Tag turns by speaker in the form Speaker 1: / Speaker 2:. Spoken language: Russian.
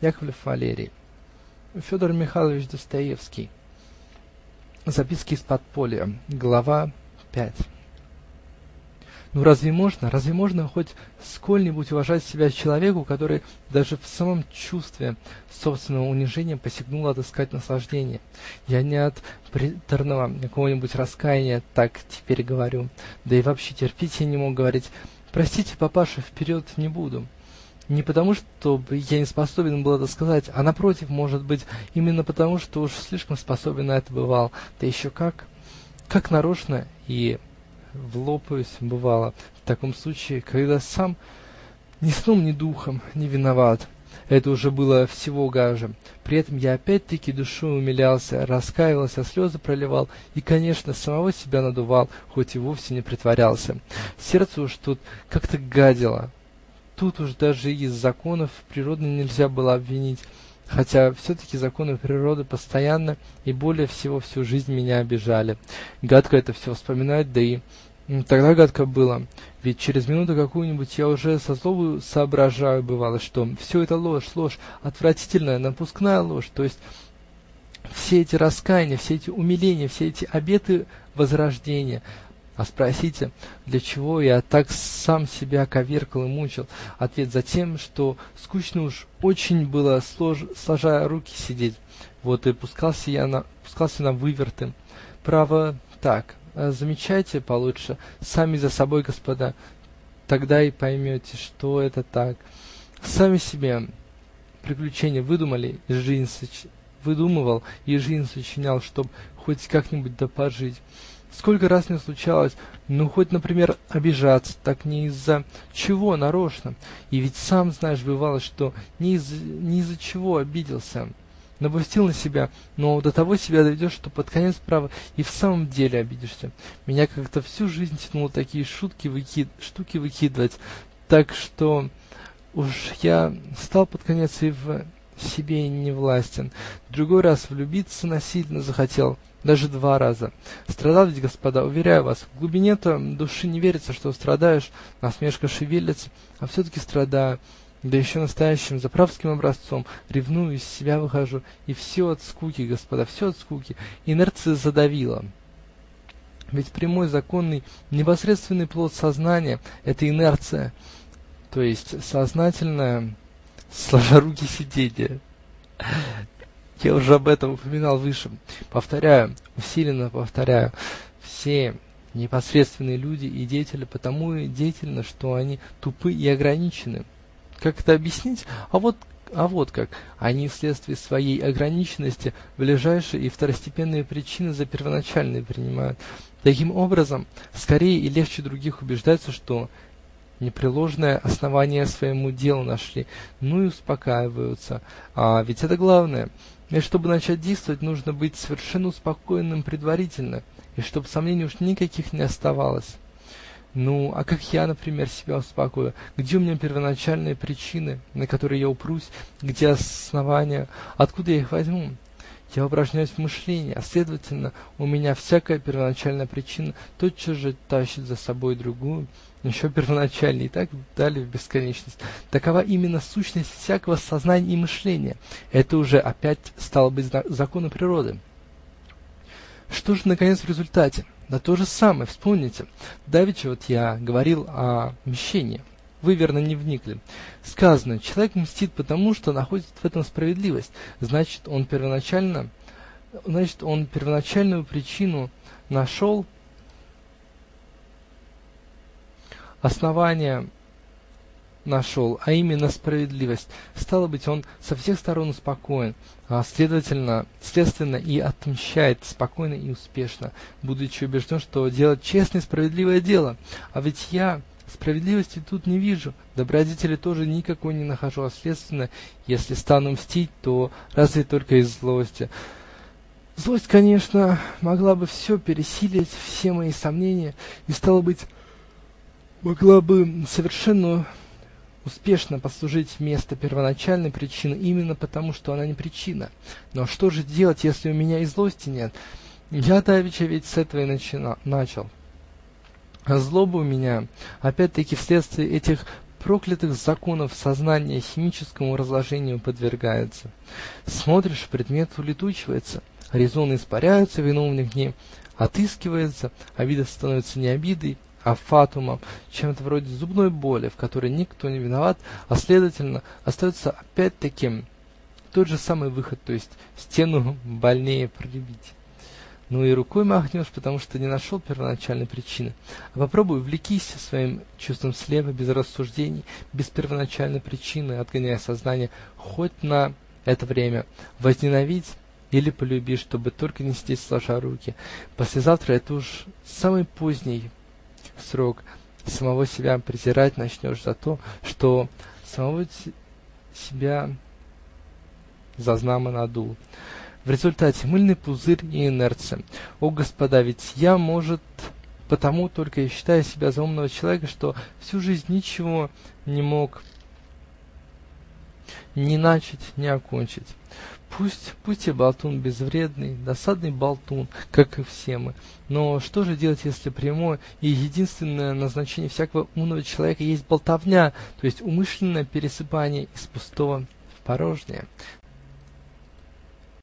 Speaker 1: Яковлев Валерий. Федор Михайлович Достоевский. Записки из подполья. Глава пять. Ну, разве можно, разве можно хоть сколь-нибудь уважать себя человеку, который даже в самом чувстве собственного унижения посягнул отыскать наслаждение? Я не от приторного какого-нибудь раскаяния так теперь говорю, да и вообще терпеть я не мог говорить «Простите, папаша, вперед не буду». Не потому, что я не способен был это сказать, а напротив, может быть, именно потому, что уж слишком способен на это бывал, да еще как, как нарочно и влопаюсь, бывало, в таком случае, когда сам ни сном, ни духом не виноват. Это уже было всего гаже. При этом я опять-таки душой умилялся, раскаивался, слезы проливал и, конечно, самого себя надувал, хоть и вовсе не притворялся. Сердце уж тут как-то гадило. Тут уж даже из законов природы нельзя было обвинить, хотя все-таки законы природы постоянно и более всего всю жизнь меня обижали. Гадко это все вспоминать, да и тогда гадко было, ведь через минуту какую-нибудь я уже со злобою соображаю, бывало, что все это ложь, ложь, отвратительная, напускная ложь, то есть все эти раскаяния, все эти умиления, все эти обеты возрождения. А спросите, для чего я так сам себя коверкал и мучил? Ответ за тем, что скучно уж очень было, слож, сложа руки сидеть. Вот и пускался я на, пускался на выверты. Право, так, замечайте получше, сами за собой, господа, тогда и поймете, что это так. Сами себе приключения выдумали и жизнь соч... выдумывал и жизнь сочинял, чтоб хоть как-нибудь да. Сколько раз мне случалось, ну, хоть, например, обижаться, так не из-за чего нарочно. И ведь сам знаешь, бывало, что не из, не из-за чего обиделся. Напустил на себя, но до того себя доведешь, что под конец, право, и в самом деле обидишься. Меня как-то всю жизнь тянуло такие шутки выкид, штуки выкидывать, так что уж я стал под конец и в себе не властен. Другой раз влюбиться насильно захотел — даже два раза. Страдал ведь, господа, уверяю вас, в глубине-то души не верится, что страдаешь, насмешка шевелится, а все-таки страдаю, да еще настоящим заправским образцом, ревную, из себя выхожу, и все от скуки, господа, все от скуки, инерция задавила. Ведь прямой, законный, непосредственный плод сознания — это инерция, то есть сознательное, сложа руки сидение. Я уже об этом упоминал выше. Повторяю, усиленно повторяю, все непосредственные люди и деятели потому и деятельны, что они тупы и ограничены. Как это объяснить? А вот, а вот как. Они вследствие своей ограниченности ближайшие и второстепенные причины за первоначальные принимают. Таким образом, скорее и легче других убеждаются, что непреложное основание своему делу нашли, ну и успокаиваются. А ведь это главное. И чтобы начать действовать, нужно быть совершенно успокоенным предварительно, и чтобы сомнений уж никаких не оставалось. Ну, а как я, например, себя успокою? Где у меня первоначальные причины, на которые я упрусь? Где основания? Откуда я их возьму? Я упражняюсь в мышлении, а следовательно, у меня всякая первоначальная причина тотчас же тащит за собой другую, еще первоначальнее, и так далее в бесконечность. Такова именно сущность всякого сознания и мышления. Это уже опять стало быть законы природы. Что же, наконец, в результате? Да то же самое, вспомните. Давеча вот я говорил о мщении. Вы, верно, не вникли. Сказано, человек мстит потому, что находит в этом справедливость. Значит, он первоначально, значит, он первоначальную причину нашел основание нашел, а именно справедливость. Стало быть, он со всех сторон спокоен, а следовательно, следственно и отмщает спокойно и успешно, будучи убежден, что делать честное и справедливое дело. А ведь я справедливости тут не вижу, добродетели тоже никакой не нахожу, а следственно, если стану мстить, то разве только из злости. Злость, конечно, могла бы все пересилить, все мои сомнения, и, стало быть, могла бы совершенно успешно послужить вместо первоначальной причины именно потому, что она не причина. Но что же делать, если у меня и злости нет? Я давеча ведь с этого и начина, начал. А злоба у меня, опять-таки, вследствие этих проклятых законов сознания химическому разложению подвергается. Смотришь, предмет улетучивается, резоны испаряются, виновник не отыскивается, обида становится не обидой, а фатумом, чем-то вроде зубной боли, в которой никто не виноват, а следовательно остается опять-таки тот же самый выход, то есть стену больнее пролюбить. Ну и рукой махнешь, потому что не нашел первоначальной причины. А попробуй увлекись своим чувством слева, без рассуждений, без первоначальной причины, отгоняя сознание хоть на это время, возненавидь или полюби, чтобы только не сидеть сложа руки. Послезавтра это уж самый поздний срок. Самого себя презирать начнешь за то, что самого себя за знамо надул. В результате мыльный пузырь и инерция. О, господа, ведь я, может, потому только и считаю себя за умного человека, что всю жизнь ничего не мог ни начать, ни окончить. Пусть, пусть я болтун безвредный, досадный болтун, как и все мы, но что же делать, если прямое и единственное назначение всякого умного человека есть болтовня, то есть умышленное пересыпание из пустого в порожнее?